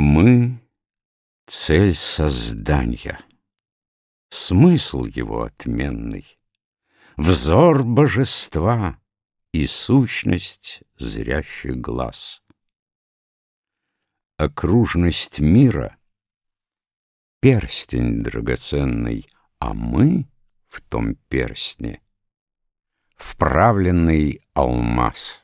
Мы — цель создания, смысл его отменный, Взор божества и сущность зрящих глаз. Окружность мира — перстень драгоценный, А мы в том перстне — вправленный алмаз.